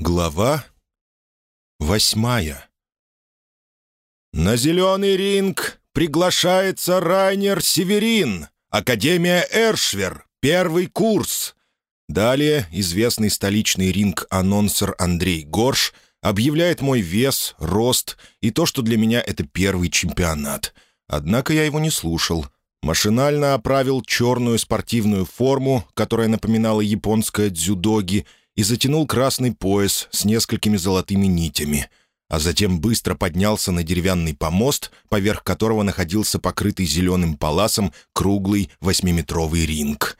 Глава восьмая На зеленый ринг приглашается Райнер Северин, Академия Эршвер, первый курс. Далее известный столичный ринг-анонсер Андрей Горш объявляет мой вес, рост и то, что для меня это первый чемпионат. Однако я его не слушал. Машинально оправил черную спортивную форму, которая напоминала японское дзюдоги, и затянул красный пояс с несколькими золотыми нитями, а затем быстро поднялся на деревянный помост, поверх которого находился покрытый зеленым паласом круглый восьмиметровый ринг.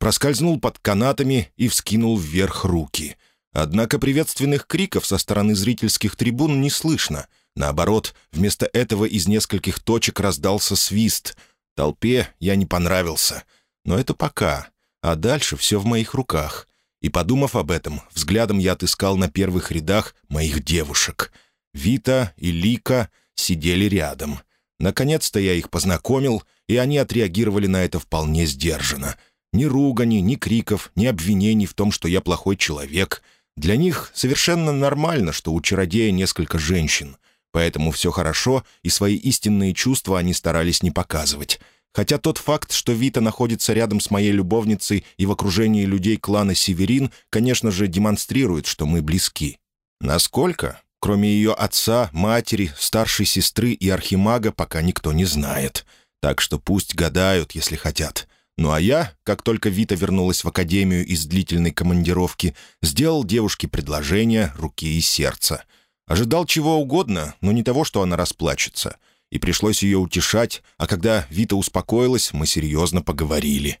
Проскользнул под канатами и вскинул вверх руки. Однако приветственных криков со стороны зрительских трибун не слышно. Наоборот, вместо этого из нескольких точек раздался свист. Толпе я не понравился. Но это пока. А дальше все в моих руках — и, подумав об этом, взглядом я отыскал на первых рядах моих девушек. Вита и Лика сидели рядом. Наконец-то я их познакомил, и они отреагировали на это вполне сдержанно. Ни ругани, ни криков, ни обвинений в том, что я плохой человек. Для них совершенно нормально, что у чародея несколько женщин. Поэтому все хорошо, и свои истинные чувства они старались не показывать. Хотя тот факт, что Вита находится рядом с моей любовницей и в окружении людей клана Северин, конечно же, демонстрирует, что мы близки. Насколько? Кроме ее отца, матери, старшей сестры и архимага, пока никто не знает. Так что пусть гадают, если хотят. Ну а я, как только Вита вернулась в академию из длительной командировки, сделал девушке предложение руки и сердца. Ожидал чего угодно, но не того, что она расплачется — и пришлось ее утешать, а когда Вита успокоилась, мы серьезно поговорили.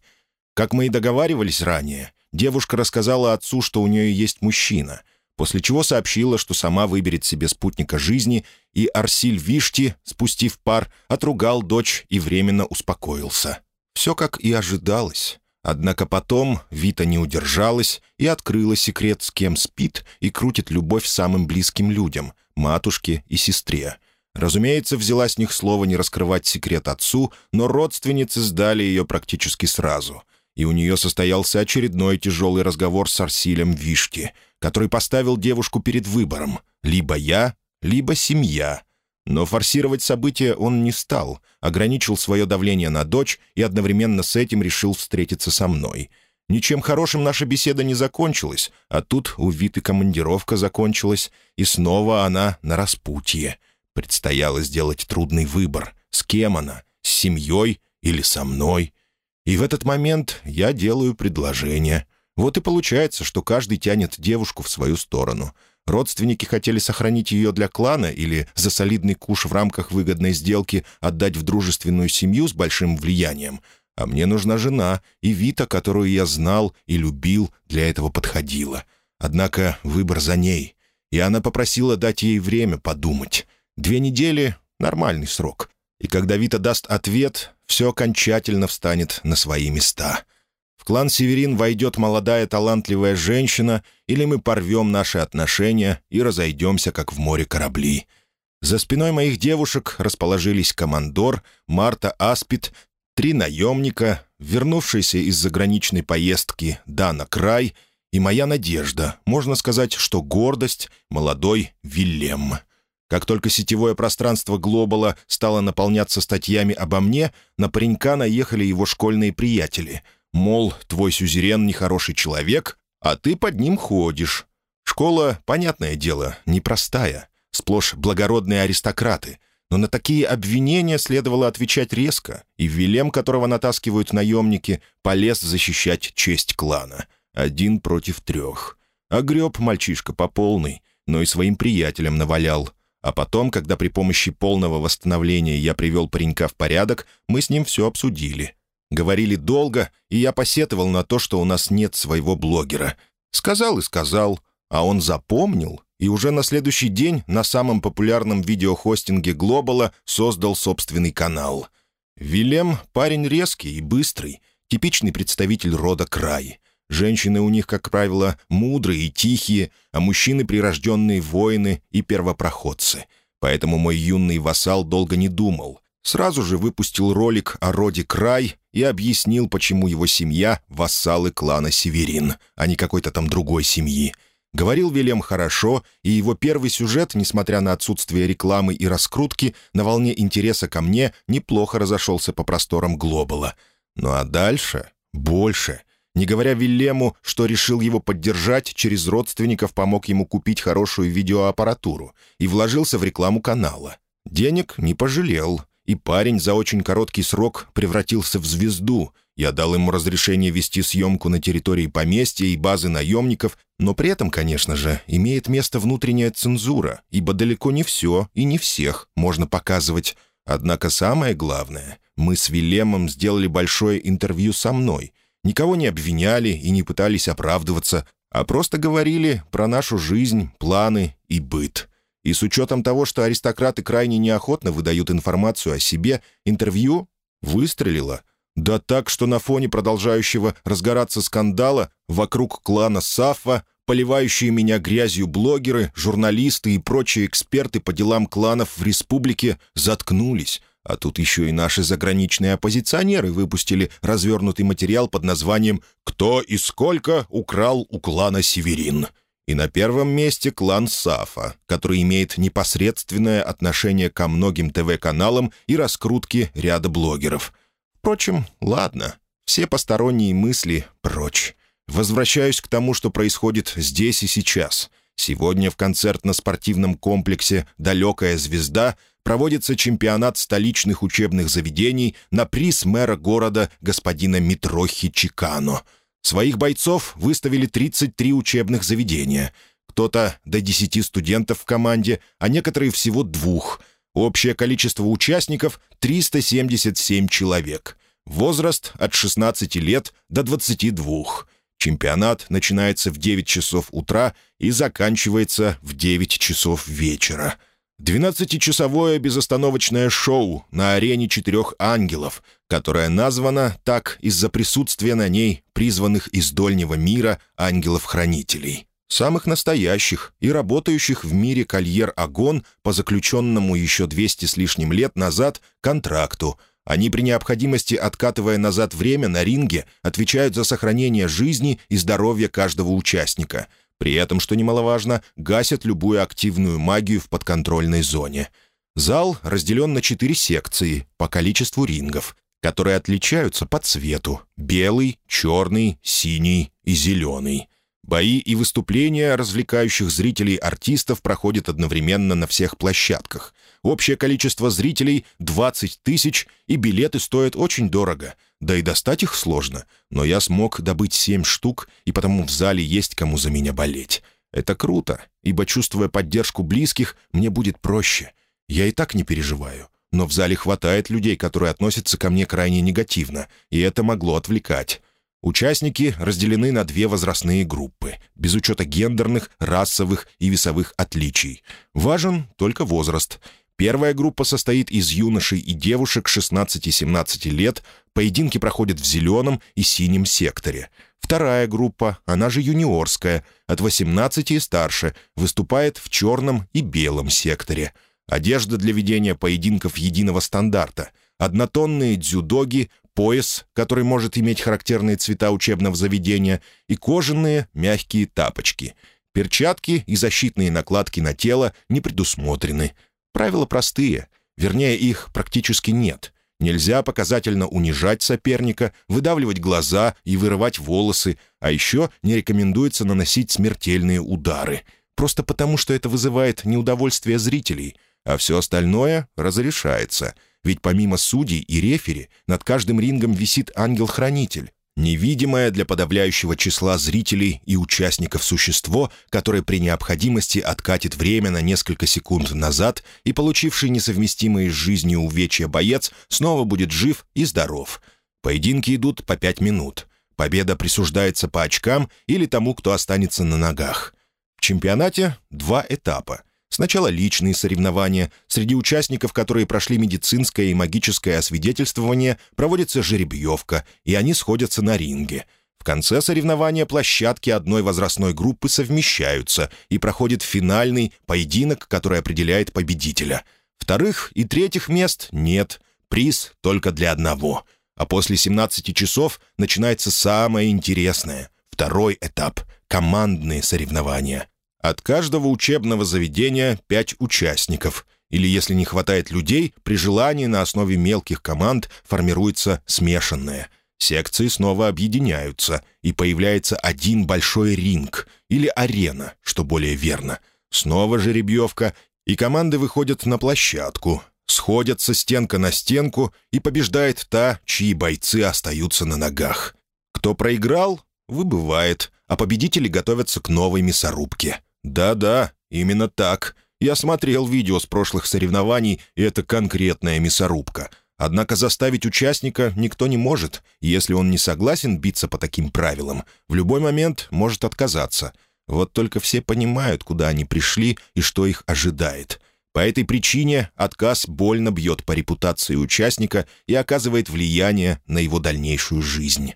Как мы и договаривались ранее, девушка рассказала отцу, что у нее есть мужчина, после чего сообщила, что сама выберет себе спутника жизни, и Арсиль Вишти, спустив пар, отругал дочь и временно успокоился. Все как и ожидалось. Однако потом Вита не удержалась и открыла секрет, с кем спит и крутит любовь самым близким людям — матушке и сестре — Разумеется, взяла с них слово не раскрывать секрет отцу, но родственницы сдали ее практически сразу. И у нее состоялся очередной тяжелый разговор с Арсилем Вишки, который поставил девушку перед выбором — либо я, либо семья. Но форсировать события он не стал, ограничил свое давление на дочь и одновременно с этим решил встретиться со мной. Ничем хорошим наша беседа не закончилась, а тут у Виты командировка закончилась, и снова она на распутье — Предстояло сделать трудный выбор, с кем она, с семьей или со мной. И в этот момент я делаю предложение. Вот и получается, что каждый тянет девушку в свою сторону. Родственники хотели сохранить ее для клана или за солидный куш в рамках выгодной сделки отдать в дружественную семью с большим влиянием. А мне нужна жена, и Вита, которую я знал и любил, для этого подходила. Однако выбор за ней. И она попросила дать ей время подумать. Две недели — нормальный срок. И когда Вита даст ответ, все окончательно встанет на свои места. В клан Северин войдет молодая талантливая женщина, или мы порвем наши отношения и разойдемся, как в море корабли. За спиной моих девушек расположились командор, Марта Аспид, три наемника, вернувшиеся из заграничной поездки Дана Край и моя надежда, можно сказать, что гордость, молодой Вильям. Как только сетевое пространство Глобала стало наполняться статьями обо мне, на паренька наехали его школьные приятели. Мол, твой сюзерен нехороший человек, а ты под ним ходишь. Школа, понятное дело, непростая. Сплошь благородные аристократы. Но на такие обвинения следовало отвечать резко, и Вилем, которого натаскивают наемники, полез защищать честь клана. Один против трех. Огреб мальчишка по полной, но и своим приятелям навалял. А потом, когда при помощи полного восстановления я привел паренька в порядок, мы с ним все обсудили. Говорили долго, и я посетовал на то, что у нас нет своего блогера. Сказал и сказал, а он запомнил, и уже на следующий день на самом популярном видеохостинге Глобала создал собственный канал. Вилем — парень резкий и быстрый, типичный представитель рода Край. Женщины у них, как правило, мудрые и тихие, а мужчины — прирожденные воины и первопроходцы. Поэтому мой юный вассал долго не думал. Сразу же выпустил ролик о роде Край и объяснил, почему его семья — вассалы клана Северин, а не какой-то там другой семьи. Говорил Вилем хорошо, и его первый сюжет, несмотря на отсутствие рекламы и раскрутки, на волне интереса ко мне неплохо разошелся по просторам Глобала. Ну а дальше — больше. Не говоря Вильему, что решил его поддержать, через родственников помог ему купить хорошую видеоаппаратуру и вложился в рекламу канала. Денег не пожалел, и парень за очень короткий срок превратился в звезду — я дал ему разрешение вести съемку на территории поместья и базы наемников, но при этом, конечно же, имеет место внутренняя цензура, ибо далеко не все и не всех можно показывать. Однако самое главное, мы с Вилемом сделали большое интервью со мной. Никого не обвиняли и не пытались оправдываться, а просто говорили про нашу жизнь, планы и быт. И с учетом того, что аристократы крайне неохотно выдают информацию о себе, интервью выстрелило — да так, что на фоне продолжающего разгораться скандала вокруг клана Сафа поливающие меня грязью блогеры, журналисты и прочие эксперты по делам кланов в республике заткнулись, а тут еще и наши заграничные оппозиционеры выпустили развернутый материал под названием «Кто и сколько украл у клана Северин». И на первом месте клан Сафа, который имеет непосредственное отношение ко многим ТВ-каналам и раскрутке ряда блогеров – Впрочем, ладно, все посторонние мысли прочь. Возвращаюсь к тому, что происходит здесь и сейчас. Сегодня в концертно-спортивном комплексе «Далекая звезда» проводится чемпионат столичных учебных заведений на приз мэра города господина Митрохи Чикано. Своих бойцов выставили 33 учебных заведения. Кто-то до 10 студентов в команде, а некоторые всего двух — Общее количество участников — 377 человек. Возраст от 16 лет до 22. Чемпионат начинается в 9 часов утра и заканчивается в 9 часов вечера. 12-часовое безостановочное шоу на арене четырех ангелов, которое названо так из-за присутствия на ней призванных из дольнего мира ангелов-хранителей. Самых настоящих и работающих в мире кольер-агон по заключенному еще 200 с лишним лет назад контракту. Они при необходимости, откатывая назад время на ринге, отвечают за сохранение жизни и здоровья каждого участника. При этом, что немаловажно, гасят любую активную магию в подконтрольной зоне. Зал разделен на четыре секции по количеству рингов, которые отличаются по цвету — белый, черный, синий и зеленый. Бои и выступления развлекающих зрителей артистов проходят одновременно на всех площадках. Общее количество зрителей — 20 тысяч, и билеты стоят очень дорого. Да и достать их сложно, но я смог добыть семь штук, и потому в зале есть кому за меня болеть. Это круто, ибо, чувствуя поддержку близких, мне будет проще. Я и так не переживаю. Но в зале хватает людей, которые относятся ко мне крайне негативно, и это могло отвлекать. Участники разделены на две возрастные группы, без учета гендерных, расовых и весовых отличий. Важен только возраст. Первая группа состоит из юношей и девушек 16-17 лет, поединки проходят в зеленом и синем секторе. Вторая группа, она же юниорская, от 18 и старше, выступает в черном и белом секторе. Одежда для ведения поединков единого стандарта — однотонные дзюдоги, пояс, который может иметь характерные цвета учебного заведения, и кожаные мягкие тапочки. Перчатки и защитные накладки на тело не предусмотрены. Правила простые, вернее, их практически нет. Нельзя показательно унижать соперника, выдавливать глаза и вырывать волосы, а еще не рекомендуется наносить смертельные удары. Просто потому, что это вызывает неудовольствие зрителей, а все остальное разрешается — ведь помимо судей и рефери над каждым рингом висит ангел-хранитель, невидимое для подавляющего числа зрителей и участников существо, которое при необходимости откатит время на несколько секунд назад, и получивший несовместимые с жизнью увечья боец снова будет жив и здоров. Поединки идут по пять минут. Победа присуждается по очкам или тому, кто останется на ногах. В чемпионате два этапа. Сначала личные соревнования. Среди участников, которые прошли медицинское и магическое освидетельствование, проводится жеребьевка, и они сходятся на ринге. В конце соревнования площадки одной возрастной группы совмещаются, и проходит финальный поединок, который определяет победителя. Вторых и третьих мест нет, приз только для одного. А после 17 часов начинается самое интересное — второй этап — командные соревнования. От каждого учебного заведения пять участников. Или, если не хватает людей, при желании на основе мелких команд формируется смешанное. Секции снова объединяются, и появляется один большой ринг, или арена, что более верно. Снова жеребьевка, и команды выходят на площадку, сходятся стенка на стенку, и побеждает та, чьи бойцы остаются на ногах. Кто проиграл, выбывает, а победители готовятся к новой мясорубке. Да-да, именно так. Я смотрел видео с прошлых соревнований, и это конкретная мясорубка. Однако заставить участника никто не может, если он не согласен биться по таким правилам. В любой момент может отказаться. Вот только все понимают, куда они пришли и что их ожидает. По этой причине отказ больно бьет по репутации участника и оказывает влияние на его дальнейшую жизнь.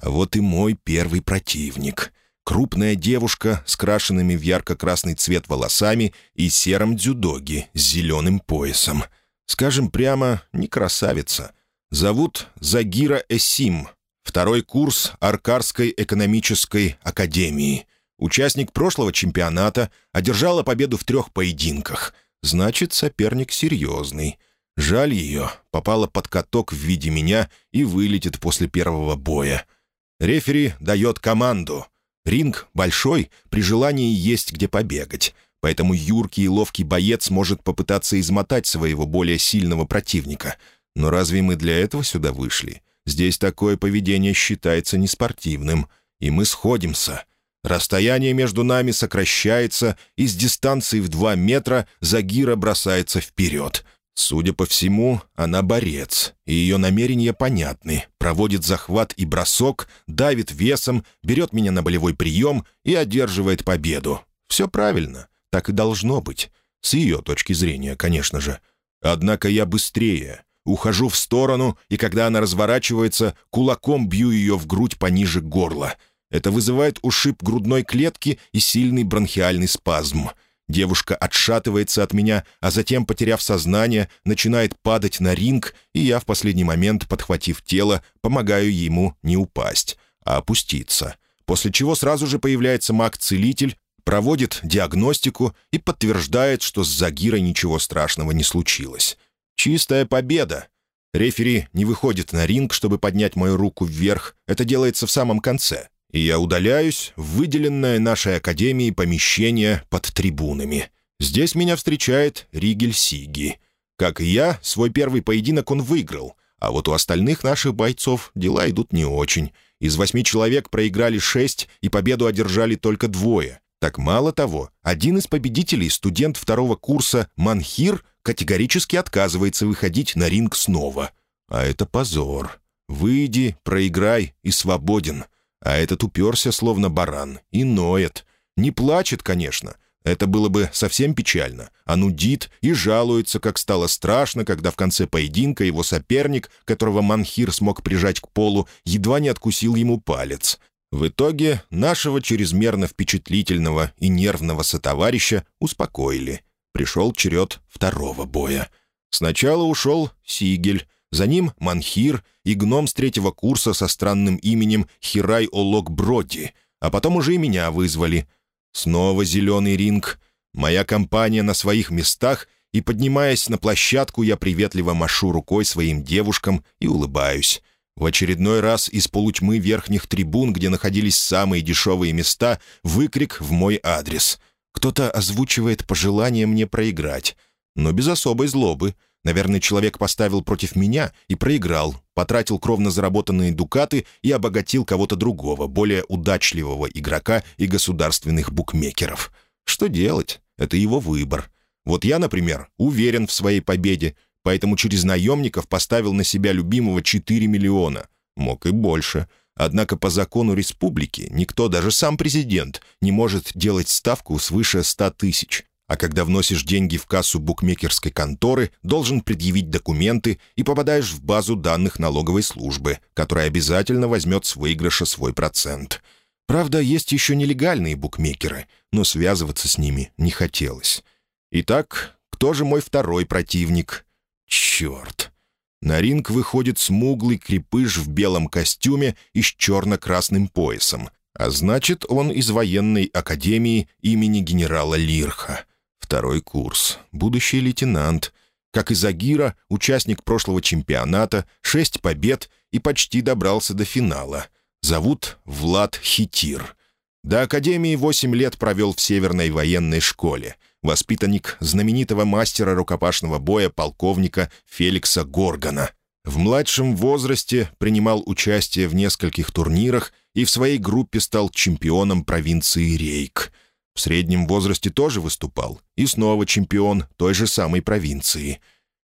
А вот и мой первый противник. Крупная девушка с крашенными в ярко-красный цвет волосами и серым дзюдоги с зеленым поясом. Скажем прямо, не красавица. Зовут Загира Эсим, второй курс Аркарской экономической академии. Участник прошлого чемпионата одержала победу в трех поединках. Значит, соперник серьезный. Жаль ее, попала под каток в виде меня и вылетит после первого боя. Рефери дает команду. Ринг большой, при желании есть где побегать. Поэтому юркий и ловкий боец может попытаться измотать своего более сильного противника. Но разве мы для этого сюда вышли? Здесь такое поведение считается неспортивным. И мы сходимся. Расстояние между нами сокращается, и с дистанции в два метра Загира бросается вперед. Судя по всему, она борец, и ее намерения понятны. Проводит захват и бросок, давит весом, берет меня на болевой прием и одерживает победу. Все правильно, так и должно быть. С ее точки зрения, конечно же. Однако я быстрее. Ухожу в сторону, и когда она разворачивается, кулаком бью ее в грудь пониже горла. Это вызывает ушиб грудной клетки и сильный бронхиальный спазм — Девушка отшатывается от меня, а затем, потеряв сознание, начинает падать на ринг, и я в последний момент, подхватив тело, помогаю ему не упасть, а опуститься. После чего сразу же появляется маг-целитель, проводит диагностику и подтверждает, что с Загирой ничего страшного не случилось. Чистая победа. Рефери не выходит на ринг, чтобы поднять мою руку вверх. Это делается в самом конце и я удаляюсь в выделенное нашей академией помещение под трибунами. Здесь меня встречает Ригель Сиги. Как и я, свой первый поединок он выиграл, а вот у остальных наших бойцов дела идут не очень. Из восьми человек проиграли шесть, и победу одержали только двое. Так мало того, один из победителей, студент второго курса Манхир, категорически отказывается выходить на ринг снова. А это позор. Выйди, проиграй и свободен. А этот уперся, словно баран, и ноет. Не плачет, конечно. Это было бы совсем печально. А нудит и жалуется, как стало страшно, когда в конце поединка его соперник, которого Манхир смог прижать к полу, едва не откусил ему палец. В итоге нашего чрезмерно впечатлительного и нервного сотоварища успокоили. Пришел черед второго боя. Сначала ушел Сигель, за ним Манхир и гном с третьего курса со странным именем Хирай Олог Броди, а потом уже и меня вызвали. Снова зеленый ринг. Моя компания на своих местах, и, поднимаясь на площадку, я приветливо машу рукой своим девушкам и улыбаюсь. В очередной раз из полутьмы верхних трибун, где находились самые дешевые места, выкрик в мой адрес. Кто-то озвучивает пожелание мне проиграть, но без особой злобы — Наверное, человек поставил против меня и проиграл, потратил кровно заработанные дукаты и обогатил кого-то другого, более удачливого игрока и государственных букмекеров. Что делать? Это его выбор. Вот я, например, уверен в своей победе, поэтому через наемников поставил на себя любимого 4 миллиона. Мог и больше. Однако по закону республики никто, даже сам президент, не может делать ставку свыше 100 тысяч а когда вносишь деньги в кассу букмекерской конторы, должен предъявить документы и попадаешь в базу данных налоговой службы, которая обязательно возьмет с выигрыша свой процент. Правда, есть еще нелегальные букмекеры, но связываться с ними не хотелось. Итак, кто же мой второй противник? Черт! На ринг выходит смуглый крепыш в белом костюме и с черно-красным поясом. А значит, он из военной академии имени генерала Лирха. Второй курс. Будущий лейтенант. Как и Загира, участник прошлого чемпионата, шесть побед и почти добрался до финала. Зовут Влад Хитир. До академии восемь лет провел в Северной военной школе. Воспитанник знаменитого мастера рукопашного боя полковника Феликса Горгана — в младшем возрасте принимал участие в нескольких турнирах и в своей группе стал чемпионом провинции Рейк. В среднем возрасте тоже выступал, и снова чемпион той же самой провинции.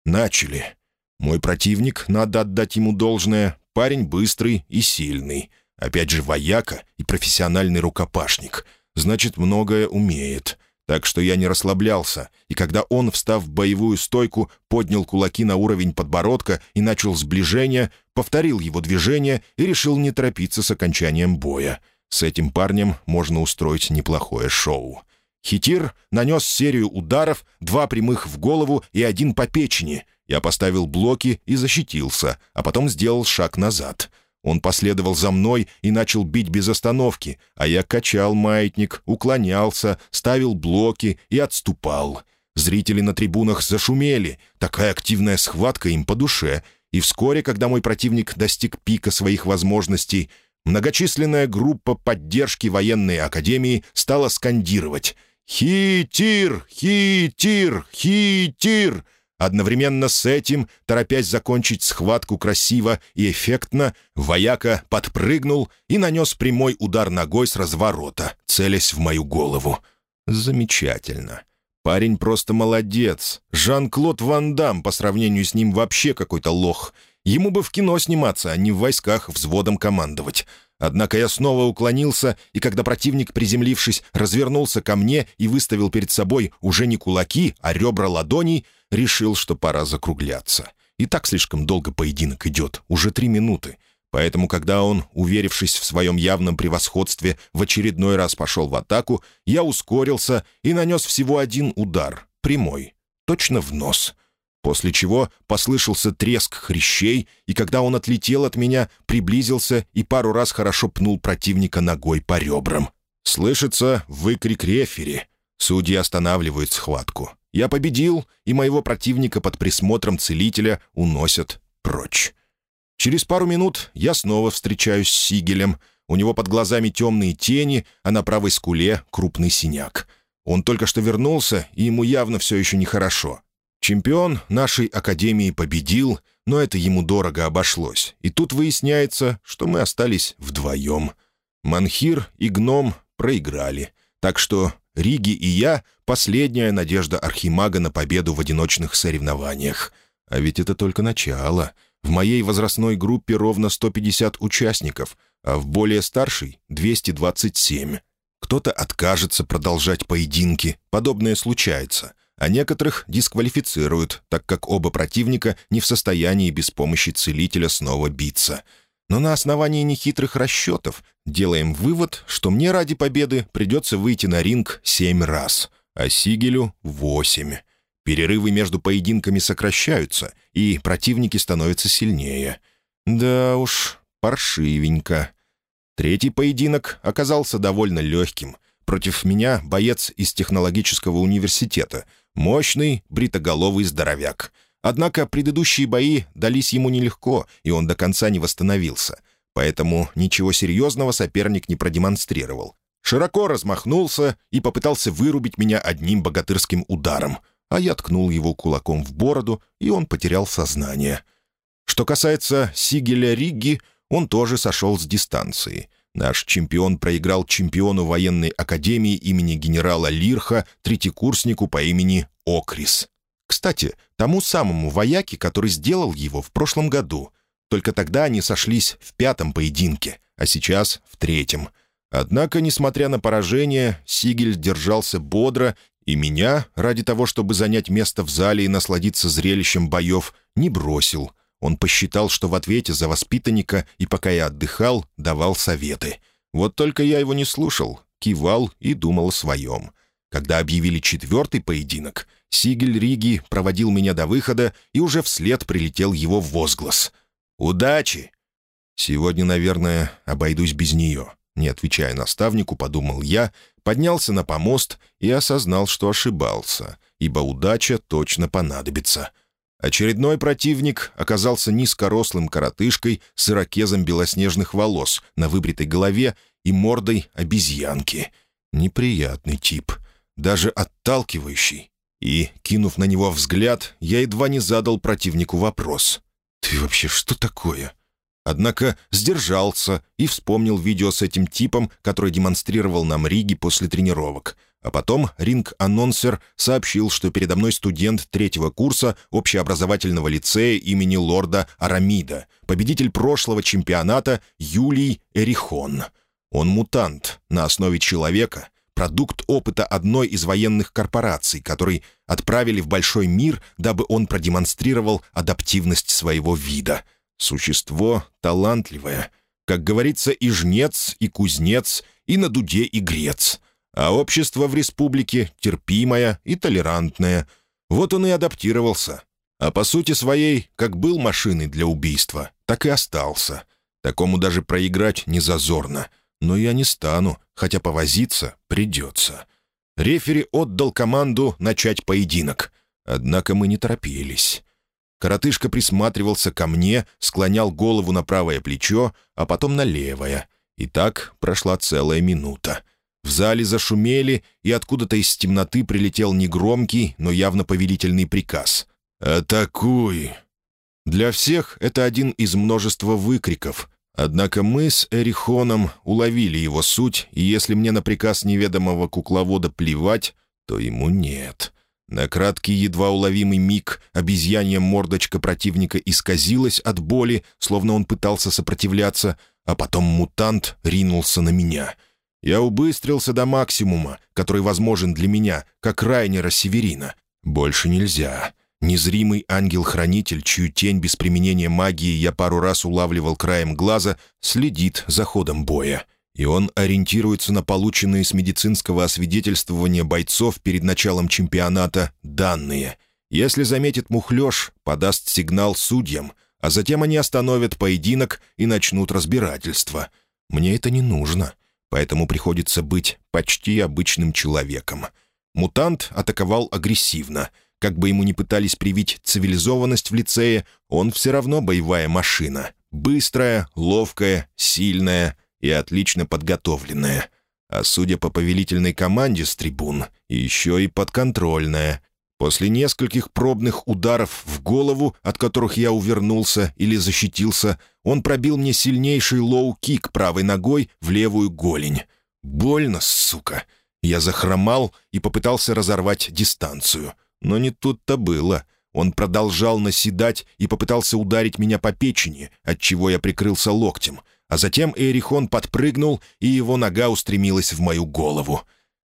Начали. Мой противник, надо отдать ему должное, парень быстрый и сильный. Опять же, вояка и профессиональный рукопашник. Значит, многое умеет. Так что я не расслаблялся, и когда он, встав в боевую стойку, поднял кулаки на уровень подбородка и начал сближение, повторил его движение и решил не торопиться с окончанием боя. С этим парнем можно устроить неплохое шоу. Хитир нанес серию ударов, два прямых в голову и один по печени. Я поставил блоки и защитился, а потом сделал шаг назад — он последовал за мной и начал бить без остановки, а я качал маятник, уклонялся, ставил блоки и отступал. Зрители на трибунах зашумели, такая активная схватка им по душе, и вскоре, когда мой противник достиг пика своих возможностей, многочисленная группа поддержки военной академии стала скандировать «Хитир! Хитир! Хитир!» Одновременно с этим, торопясь закончить схватку красиво и эффектно, вояка подпрыгнул и нанес прямой удар ногой с разворота, целясь в мою голову. Замечательно. Парень просто молодец. Жан-Клод Ван Дам по сравнению с ним вообще какой-то лох. Ему бы в кино сниматься, а не в войсках взводом командовать. Однако я снова уклонился, и когда противник, приземлившись, развернулся ко мне и выставил перед собой уже не кулаки, а ребра ладоней, решил, что пора закругляться. И так слишком долго поединок идет, уже три минуты. Поэтому, когда он, уверившись в своем явном превосходстве, в очередной раз пошел в атаку, я ускорился и нанес всего один удар, прямой, точно в нос — после чего послышался треск хрящей, и когда он отлетел от меня, приблизился и пару раз хорошо пнул противника ногой по ребрам. Слышится выкрик рефери. Судьи останавливают схватку. Я победил, и моего противника под присмотром целителя уносят прочь. Через пару минут я снова встречаюсь с Сигелем. У него под глазами темные тени, а на правой скуле крупный синяк. Он только что вернулся, и ему явно все еще нехорошо. Чемпион нашей академии победил, но это ему дорого обошлось. И тут выясняется, что мы остались вдвоем. Манхир и Гном проиграли. Так что Риги и я — последняя надежда Архимага на победу в одиночных соревнованиях. А ведь это только начало. В моей возрастной группе ровно 150 участников, а в более старшей — 227. Кто-то откажется продолжать поединки, подобное случается — а некоторых дисквалифицируют, так как оба противника не в состоянии без помощи целителя снова биться. Но на основании нехитрых расчетов делаем вывод, что мне ради победы придется выйти на ринг семь раз, а Сигелю — восемь. Перерывы между поединками сокращаются, и противники становятся сильнее. Да уж, паршивенько. Третий поединок оказался довольно легким. Против меня боец из технологического университета — Мощный, бритоголовый здоровяк. Однако предыдущие бои дались ему нелегко, и он до конца не восстановился. Поэтому ничего серьезного соперник не продемонстрировал. Широко размахнулся и попытался вырубить меня одним богатырским ударом, а я ткнул его кулаком в бороду, и он потерял сознание. Что касается Сигеля Ригги, он тоже сошел с дистанции. Наш чемпион проиграл чемпиону военной академии имени генерала Лирха, третьекурснику по имени Окрис. Кстати, тому самому вояке, который сделал его в прошлом году. Только тогда они сошлись в пятом поединке, а сейчас в третьем. Однако, несмотря на поражение, Сигель держался бодро, и меня, ради того, чтобы занять место в зале и насладиться зрелищем боев, не бросил — он посчитал, что в ответе за воспитанника и пока я отдыхал, давал советы. Вот только я его не слушал, кивал и думал о своем. Когда объявили четвертый поединок, Сигель Риги проводил меня до выхода, и уже вслед прилетел его возглас. «Удачи!» «Сегодня, наверное, обойдусь без нее. не отвечая наставнику, подумал я, поднялся на помост и осознал, что ошибался, ибо удача точно понадобится. Очередной противник оказался низкорослым коротышкой с ирокезом белоснежных волос на выбритой голове и мордой обезьянки. Неприятный тип, даже отталкивающий. И, кинув на него взгляд, я едва не задал противнику вопрос. «Ты вообще что такое?» Однако сдержался и вспомнил видео с этим типом, который демонстрировал нам Риги после тренировок. А потом ринг-анонсер сообщил, что передо мной студент третьего курса общеобразовательного лицея имени лорда Арамида, победитель прошлого чемпионата Юлий Эрихон. Он мутант на основе человека, продукт опыта одной из военных корпораций, который отправили в большой мир, дабы он продемонстрировал адаптивность своего вида — Существо талантливое. Как говорится, и жнец, и кузнец, и на дуде и грец. А общество в республике терпимое и толерантное. Вот он и адаптировался. А по сути своей, как был машиной для убийства, так и остался. Такому даже проиграть не зазорно. Но я не стану, хотя повозиться придется. Рефери отдал команду начать поединок. Однако мы не торопились. Коротышка присматривался ко мне, склонял голову на правое плечо, а потом на левое. И так прошла целая минута. В зале зашумели, и откуда-то из темноты прилетел негромкий, но явно повелительный приказ. «Атакуй!» Для всех это один из множества выкриков. Однако мы с Эрихоном уловили его суть, и если мне на приказ неведомого кукловода плевать, то ему нет. На краткий, едва уловимый миг обезьянья мордочка противника исказилась от боли, словно он пытался сопротивляться, а потом мутант ринулся на меня. Я убыстрился до максимума, который возможен для меня, как Райнера Северина. Больше нельзя. Незримый ангел-хранитель, чью тень без применения магии я пару раз улавливал краем глаза, следит за ходом боя и он ориентируется на полученные с медицинского освидетельствования бойцов перед началом чемпионата данные. Если заметит мухлёж, подаст сигнал судьям, а затем они остановят поединок и начнут разбирательство. Мне это не нужно, поэтому приходится быть почти обычным человеком. Мутант атаковал агрессивно. Как бы ему ни пытались привить цивилизованность в лицее, он все равно боевая машина. Быстрая, ловкая, сильная — и отлично подготовленная. А судя по повелительной команде с трибун, еще и подконтрольная. После нескольких пробных ударов в голову, от которых я увернулся или защитился, он пробил мне сильнейший лоу-кик правой ногой в левую голень. Больно, сука. Я захромал и попытался разорвать дистанцию. Но не тут-то было. Он продолжал наседать и попытался ударить меня по печени, от чего я прикрылся локтем — а затем Эрихон подпрыгнул, и его нога устремилась в мою голову.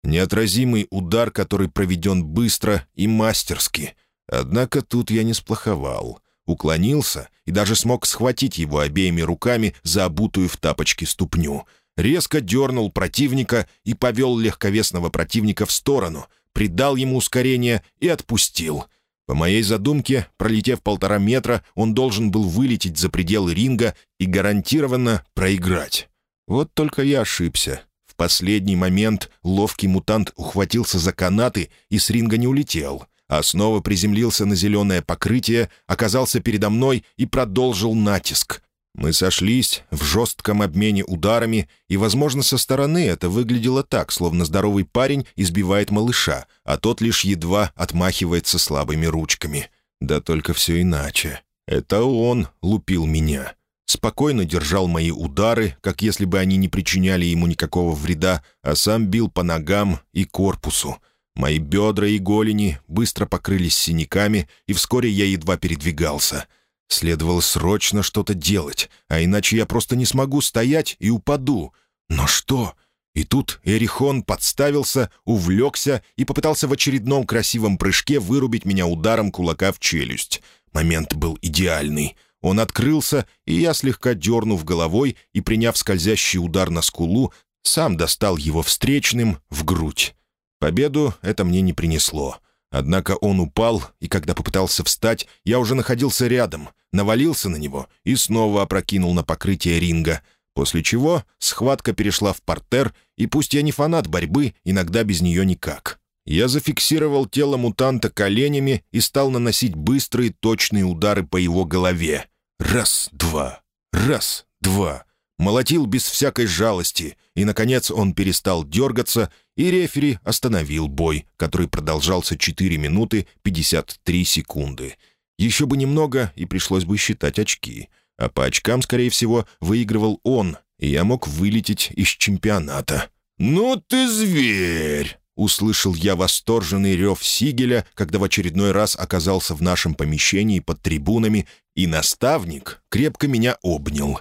Неотразимый удар, который проведен быстро и мастерски. Однако тут я не сплоховал. Уклонился и даже смог схватить его обеими руками за обутую в тапочки ступню. Резко дернул противника и повел легковесного противника в сторону, придал ему ускорение и отпустил — по моей задумке, пролетев полтора метра, он должен был вылететь за пределы ринга и гарантированно проиграть. Вот только я ошибся. Последний момент ловкий мутант ухватился за канаты и с ринга не улетел, а снова приземлился на зеленое покрытие, оказался передо мной и продолжил натиск. Мы сошлись в жестком обмене ударами, и, возможно, со стороны это выглядело так, словно здоровый парень избивает малыша, а тот лишь едва отмахивается слабыми ручками. Да только все иначе. Это он лупил меня. Спокойно держал мои удары, как если бы они не причиняли ему никакого вреда, а сам бил по ногам и корпусу. Мои бедра и голени быстро покрылись синяками, и вскоре я едва передвигался — Следовало срочно что-то делать, а иначе я просто не смогу стоять и упаду. Но что? И тут Эрихон подставился, увлекся и попытался в очередном красивом прыжке вырубить меня ударом кулака в челюсть. Момент был идеальный. Он открылся, и я, слегка дернув головой и приняв скользящий удар на скулу, сам достал его встречным в грудь. Победу это мне не принесло. Однако он упал, и когда попытался встать, я уже находился рядом, навалился на него и снова опрокинул на покрытие ринга. После чего схватка перешла в портер, и пусть я не фанат борьбы, иногда без нее никак. Я зафиксировал тело мутанта коленями и стал наносить быстрые точные удары по его голове. Раз, два, раз, два. Молотил без всякой жалости, и, наконец, он перестал дергаться, и рефери остановил бой, который продолжался 4 минуты 53 секунды. Еще бы немного, и пришлось бы считать очки. А по очкам, скорее всего, выигрывал он, и я мог вылететь из чемпионата. «Ну ты зверь!» Услышал я восторженный рев Сигеля, когда в очередной раз оказался в нашем помещении под трибунами, и наставник крепко меня обнял.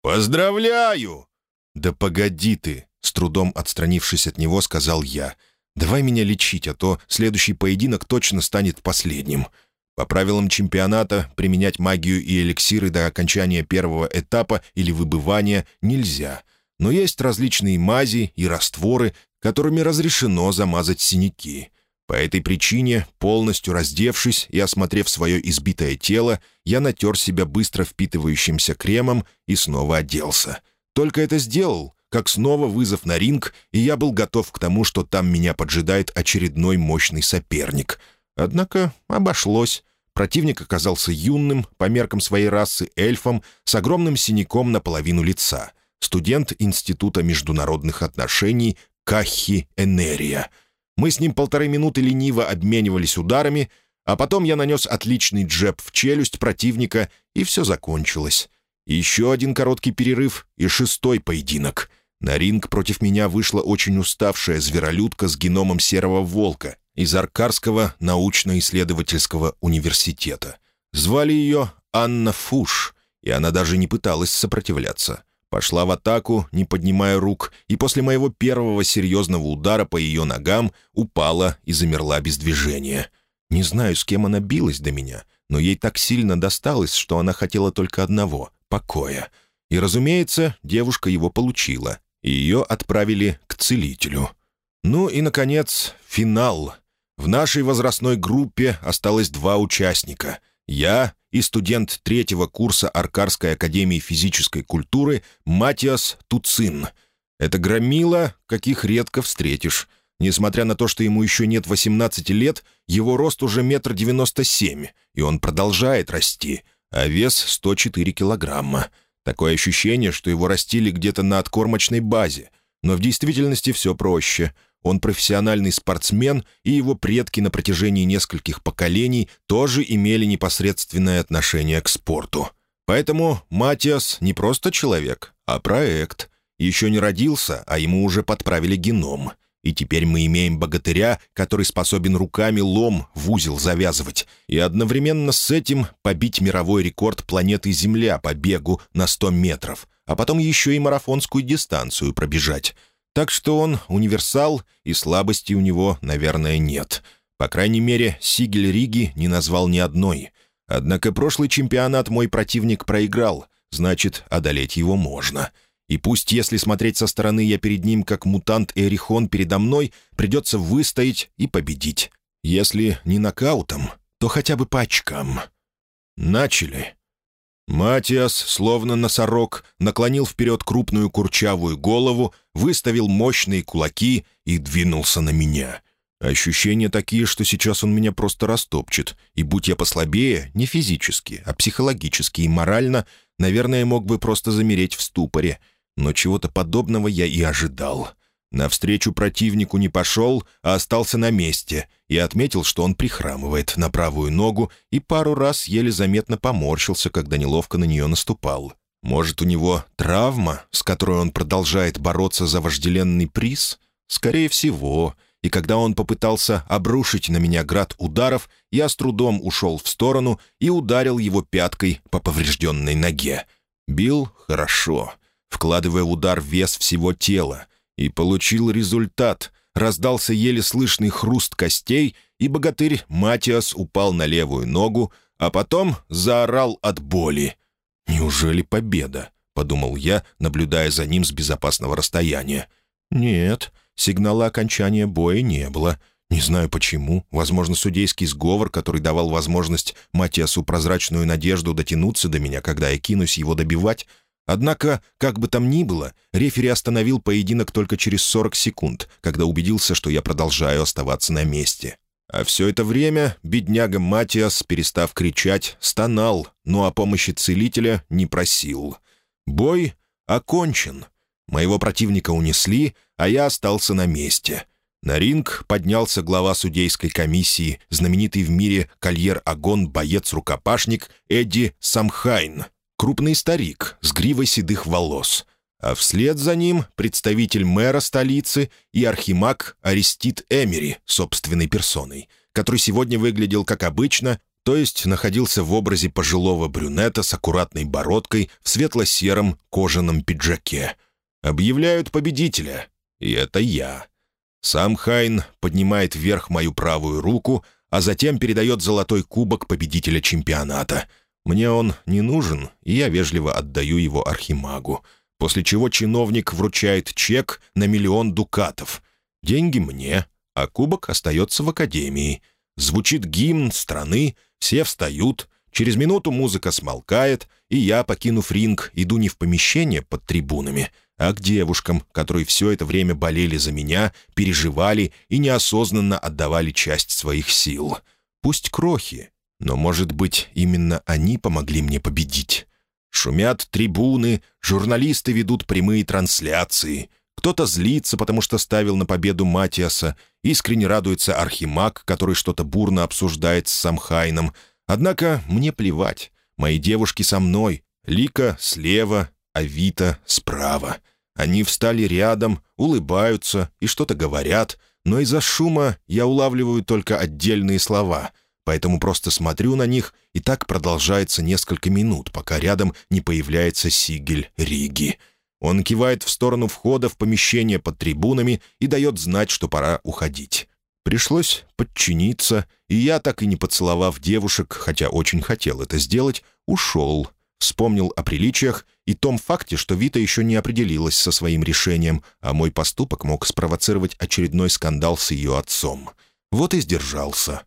«Поздравляю!» «Да погоди ты!» — с трудом отстранившись от него, сказал я. «Давай меня лечить, а то следующий поединок точно станет последним». По правилам чемпионата применять магию и эликсиры до окончания первого этапа или выбывания нельзя. Но есть различные мази и растворы, которыми разрешено замазать синяки. По этой причине, полностью раздевшись и осмотрев свое избитое тело, я натер себя быстро впитывающимся кремом и снова оделся. Только это сделал, как снова вызов на ринг, и я был готов к тому, что там меня поджидает очередной мощный соперник. Однако обошлось. Противник оказался юным, по меркам своей расы эльфом, с огромным синяком наполовину лица. Студент Института международных отношений Кахи Энерия. Мы с ним полторы минуты лениво обменивались ударами, а потом я нанес отличный джеб в челюсть противника, и все закончилось. Еще один короткий перерыв и шестой поединок. На ринг против меня вышла очень уставшая зверолюдка с геномом серого волка из Аркарского научно-исследовательского университета. Звали ее Анна Фуш, и она даже не пыталась сопротивляться. Пошла в атаку, не поднимая рук, и после моего первого серьезного удара по ее ногам упала и замерла без движения. Не знаю, с кем она билась до меня, но ей так сильно досталось, что она хотела только одного — покоя. И, разумеется, девушка его получила, и ее отправили к целителю. Ну и, наконец, финал. В нашей возрастной группе осталось два участника — я и студент третьего курса Аркарской академии физической культуры Матиас Туцин. Это громила, каких редко встретишь. Несмотря на то, что ему еще нет 18 лет, его рост уже метр девяносто семь, и он продолжает расти, а вес 104 килограмма. Такое ощущение, что его растили где-то на откормочной базе. Но в действительности все проще — он профессиональный спортсмен, и его предки на протяжении нескольких поколений тоже имели непосредственное отношение к спорту. Поэтому Матиас не просто человек, а проект. Еще не родился, а ему уже подправили геном. И теперь мы имеем богатыря, который способен руками лом в узел завязывать, и одновременно с этим побить мировой рекорд планеты Земля по бегу на 100 метров, а потом еще и марафонскую дистанцию пробежать — так что он универсал, и слабости у него, наверное, нет. По крайней мере, Сигель Риги не назвал ни одной. Однако прошлый чемпионат мой противник проиграл, значит, одолеть его можно. И пусть, если смотреть со стороны, я перед ним, как мутант Эрихон передо мной, придется выстоять и победить. Если не нокаутом, то хотя бы по очкам. Начали. Матиас, словно носорог, наклонил вперед крупную курчавую голову, выставил мощные кулаки и двинулся на меня. Ощущения такие, что сейчас он меня просто растопчет, и будь я послабее, не физически, а психологически и морально, наверное, мог бы просто замереть в ступоре. Но чего-то подобного я и ожидал. Навстречу противнику не пошел, а остался на месте и отметил, что он прихрамывает на правую ногу и пару раз еле заметно поморщился, когда неловко на нее наступал. Может, у него травма, с которой он продолжает бороться за вожделенный приз? Скорее всего. И когда он попытался обрушить на меня град ударов, я с трудом ушел в сторону и ударил его пяткой по поврежденной ноге. Бил хорошо, вкладывая в удар вес всего тела, и получил результат. Раздался еле слышный хруст костей, и богатырь Матиас упал на левую ногу, а потом заорал от боли. «Неужели победа?» — подумал я, наблюдая за ним с безопасного расстояния. «Нет, сигнала окончания боя не было. Не знаю почему. Возможно, судейский сговор, который давал возможность Матиасу прозрачную надежду дотянуться до меня, когда я кинусь его добивать. Однако, как бы там ни было, рефери остановил поединок только через 40 секунд, когда убедился, что я продолжаю оставаться на месте. А все это время бедняга Матиас, перестав кричать, стонал, но о помощи целителя не просил. Бой окончен. Моего противника унесли, а я остался на месте. На ринг поднялся глава судейской комиссии, знаменитый в мире кольер-агон боец-рукопашник Эдди Самхайн, крупный старик с гривой седых волос. А вслед за ним представитель мэра столицы и архимаг Арестит Эмери собственной персоной, который сегодня выглядел как обычно, то есть находился в образе пожилого брюнета с аккуратной бородкой в светло-сером кожаном пиджаке. Объявляют победителя, и это я. Сам Хайн поднимает вверх мою правую руку, а затем передает золотой кубок победителя чемпионата. Мне он не нужен, и я вежливо отдаю его архимагу, после чего чиновник вручает чек на миллион дукатов. Деньги мне, а кубок остается в академии. Звучит гимн страны, все встают, через минуту музыка смолкает, и я, покинув ринг, иду не в помещение под трибунами, а к девушкам, которые все это время болели за меня, переживали и неосознанно отдавали часть своих сил. Пусть крохи, но, может быть, именно они помогли мне победить. Шумят трибуны, журналисты ведут прямые трансляции. Кто-то злится, потому что ставил на победу Матиаса, искренне радуется Архимаг, который что-то бурно обсуждает с Самхайном. Однако мне плевать. Мои девушки со мной, Лика слева, а Вита справа. Они встали рядом, улыбаются и что-то говорят, но из-за шума я улавливаю только отдельные слова, поэтому просто смотрю на них, и так продолжается несколько минут, пока рядом не появляется Сигель Риги. Он кивает в сторону входа в помещение под трибунами и дает знать, что пора уходить. Пришлось подчиниться, и я, так и не поцеловав девушек, хотя очень хотел это сделать, ушел, вспомнил о приличиях и том факте, что Вита еще не определилась со своим решением, а мой поступок мог спровоцировать очередной скандал с ее отцом. Вот и сдержался.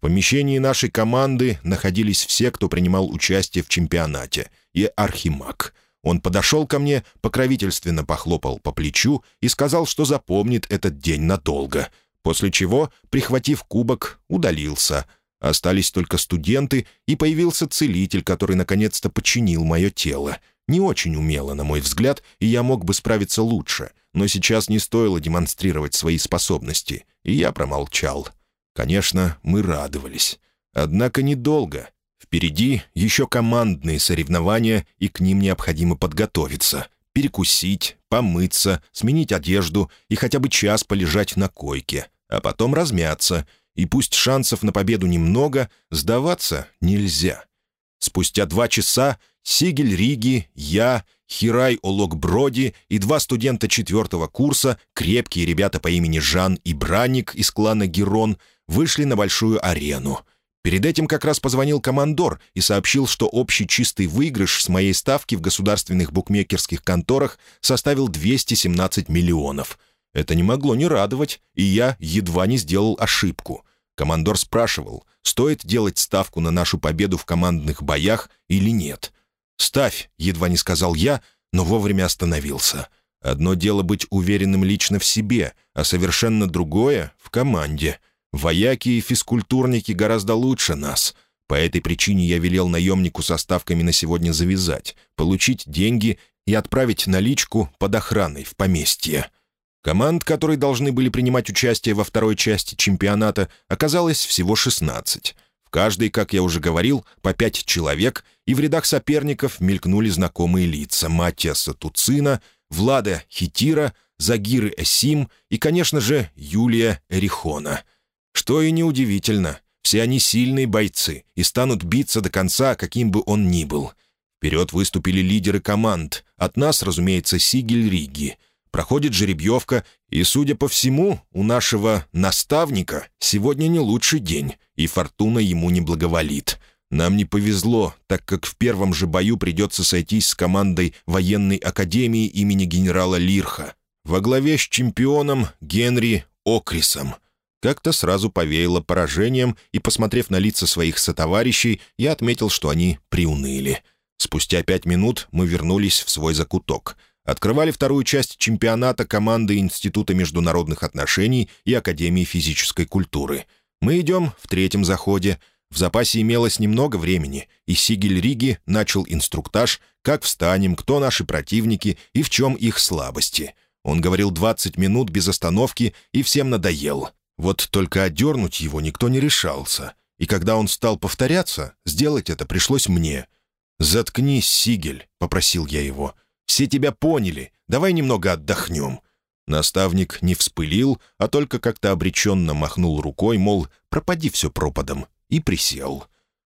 В помещении нашей команды находились все, кто принимал участие в чемпионате, и Архимаг. Он подошел ко мне, покровительственно похлопал по плечу и сказал, что запомнит этот день надолго, после чего, прихватив кубок, удалился — Остались только студенты, и появился целитель, который наконец-то починил мое тело. Не очень умело, на мой взгляд, и я мог бы справиться лучше, но сейчас не стоило демонстрировать свои способности, и я промолчал. Конечно, мы радовались. Однако недолго. Впереди еще командные соревнования, и к ним необходимо подготовиться. Перекусить, помыться, сменить одежду и хотя бы час полежать на койке, а потом размяться — и пусть шансов на победу немного, сдаваться нельзя. Спустя два часа Сигель Риги, я, Хирай Олог Броди и два студента четвертого курса, крепкие ребята по имени Жан и Бранник из клана Герон, вышли на большую арену. Перед этим как раз позвонил командор и сообщил, что общий чистый выигрыш с моей ставки в государственных букмекерских конторах составил 217 миллионов — это не могло не радовать, и я едва не сделал ошибку. Командор спрашивал, стоит делать ставку на нашу победу в командных боях или нет. «Ставь», — едва не сказал я, но вовремя остановился. Одно дело быть уверенным лично в себе, а совершенно другое — в команде. Вояки и физкультурники гораздо лучше нас. По этой причине я велел наемнику со ставками на сегодня завязать, получить деньги и отправить наличку под охраной в поместье. Команд, которые должны были принимать участие во второй части чемпионата, оказалось всего 16. В каждой, как я уже говорил, по пять человек, и в рядах соперников мелькнули знакомые лица Матиаса Туцина, Влада Хитира, Загиры Эсим и, конечно же, Юлия Эрихона. Что и неудивительно, все они сильные бойцы и станут биться до конца, каким бы он ни был. Вперед выступили лидеры команд. От нас, разумеется, Сигель Риги — Проходит жеребьевка, и, судя по всему, у нашего наставника сегодня не лучший день, и фортуна ему не благоволит. Нам не повезло, так как в первом же бою придется сойтись с командой военной академии имени генерала Лирха во главе с чемпионом Генри Окрисом. Как-то сразу повеяло поражением, и, посмотрев на лица своих сотоварищей, я отметил, что они приуныли. Спустя пять минут мы вернулись в свой закуток. Открывали вторую часть чемпионата команды Института международных отношений и Академии физической культуры. Мы идем в третьем заходе. В запасе имелось немного времени, и Сигель Риги начал инструктаж, как встанем, кто наши противники и в чем их слабости. Он говорил 20 минут без остановки и всем надоел. Вот только одернуть его никто не решался. И когда он стал повторяться, сделать это пришлось мне — «Заткнись, Сигель», — попросил я его. «Все тебя поняли. Давай немного отдохнем». Наставник не вспылил, а только как-то обреченно махнул рукой, мол, пропади все пропадом, и присел.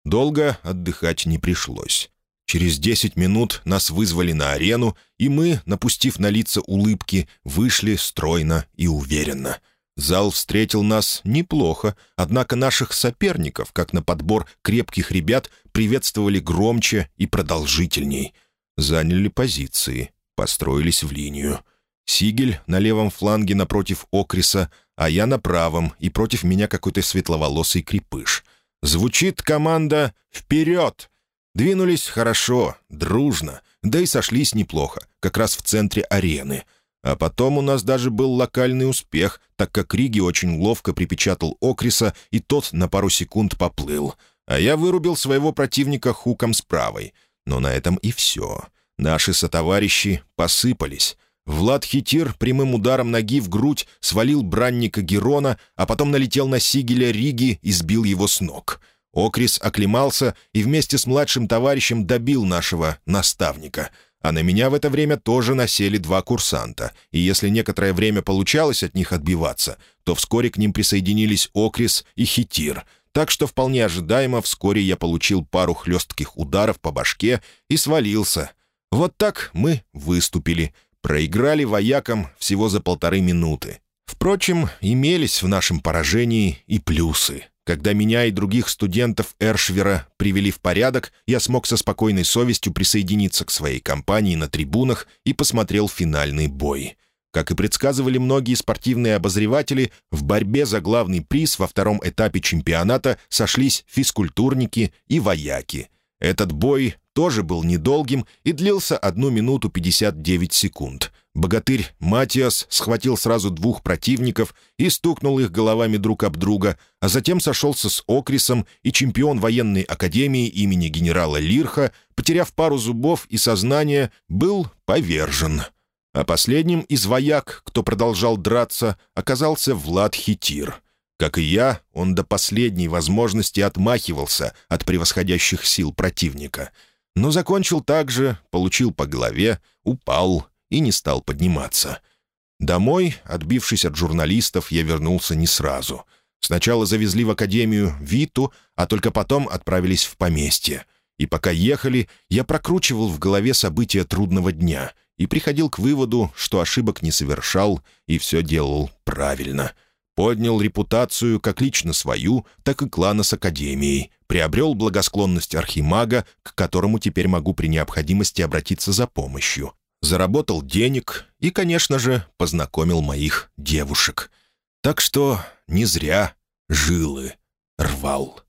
Долго отдыхать не пришлось. Через десять минут нас вызвали на арену, и мы, напустив на лица улыбки, вышли стройно и уверенно — Зал встретил нас неплохо, однако наших соперников, как на подбор крепких ребят, приветствовали громче и продолжительней. Заняли позиции, построились в линию. Сигель на левом фланге напротив Окриса, а я на правом, и против меня какой-то светловолосый крепыш. Звучит команда «Вперед!». Двинулись хорошо, дружно, да и сошлись неплохо, как раз в центре арены — а потом у нас даже был локальный успех, так как Риги очень ловко припечатал Окриса, и тот на пару секунд поплыл. А я вырубил своего противника хуком с правой. Но на этом и все. Наши сотоварищи посыпались. Влад Хитир прямым ударом ноги в грудь свалил бранника Герона, а потом налетел на Сигеля Риги и сбил его с ног. Окрис оклемался и вместе с младшим товарищем добил нашего наставника — а на меня в это время тоже насели два курсанта, и если некоторое время получалось от них отбиваться, то вскоре к ним присоединились Окрис и Хитир, так что вполне ожидаемо вскоре я получил пару хлестких ударов по башке и свалился. Вот так мы выступили, проиграли воякам всего за полторы минуты. Впрочем, имелись в нашем поражении и плюсы. Когда меня и других студентов Эршвера привели в порядок, я смог со спокойной совестью присоединиться к своей компании на трибунах и посмотрел финальный бой. Как и предсказывали многие спортивные обозреватели, в борьбе за главный приз во втором этапе чемпионата сошлись физкультурники и вояки. Этот бой тоже был недолгим и длился 1 минуту 59 секунд. Богатырь Матиас схватил сразу двух противников и стукнул их головами друг об друга, а затем сошелся с Окрисом, и чемпион военной академии имени генерала Лирха, потеряв пару зубов и сознание, был повержен. А последним из вояк, кто продолжал драться, оказался Влад Хитир. Как и я, он до последней возможности отмахивался от превосходящих сил противника. Но закончил так же, получил по голове, упал и не стал подниматься. Домой, отбившись от журналистов, я вернулся не сразу. Сначала завезли в академию Виту, а только потом отправились в поместье. И пока ехали, я прокручивал в голове события трудного дня и приходил к выводу, что ошибок не совершал и все делал правильно. Поднял репутацию как лично свою, так и клана с академией, приобрел благосклонность архимага, к которому теперь могу при необходимости обратиться за помощью заработал денег и, конечно же, познакомил моих девушек. Так что не зря жилы рвал.